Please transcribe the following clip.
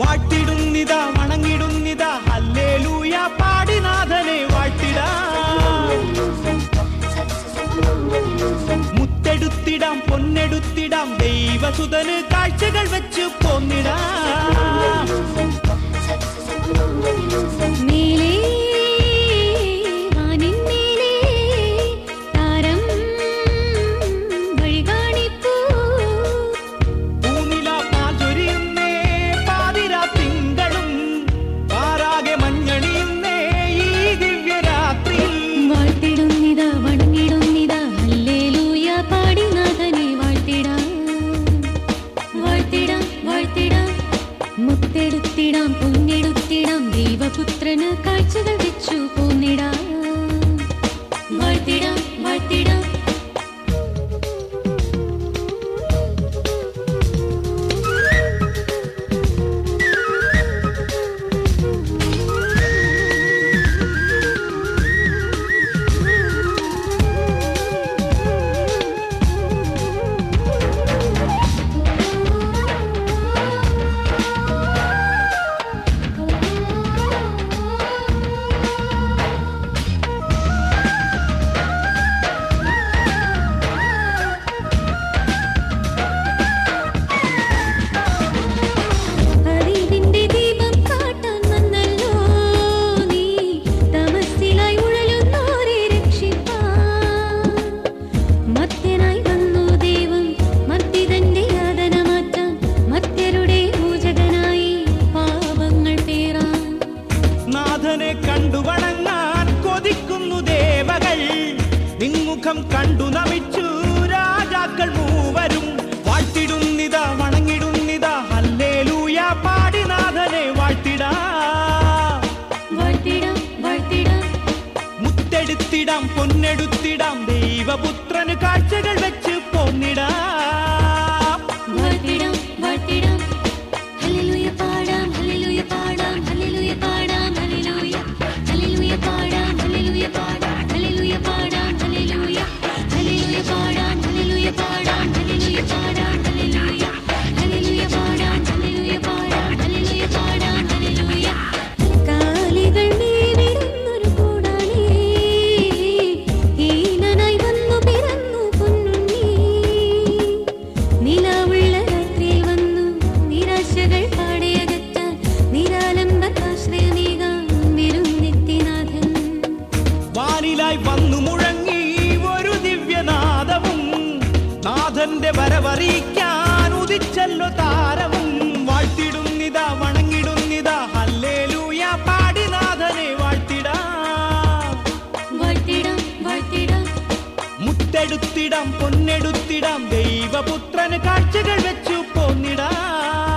வாட்டிடும் நிதா வணங்கிடும் நிதா அல்லே லூயா பாடிநாதனை வாழ்த்திடா. முத்தெடுத்திடாம் பொன்னெடுத்திடாம் தெய்வ காட்சிகள் வச்சு போந்திடா പൂവെടുത്തിടാം പൊന്നെടുത്തിടാം ദൈവപുത്രന് കാഴ്ചകൾ വെച്ചു പോന്നിടാം. വാഴ്ത്തിടാം വാഴ്ത്തിടാം. దేశం కండునమిచ్చి വാനിലായി വന്നു മുഴങ്ങി ഒരു ദിവ്യനാഥവും നാഥന്റെ വരവറിയിക്കാൻ ഉദിച്ചല്ലോ താരവും. വാഴ്ത്തിടുന്നിത വണങ്ങിടുന്നിത. അല്ലേ വാഴ്ത്തിടാം. പൊന്നെടുത്തിടാം. ദൈവപുത്രന് കാഴ്ചകൾ വെച്ചു പോന്നിടാം.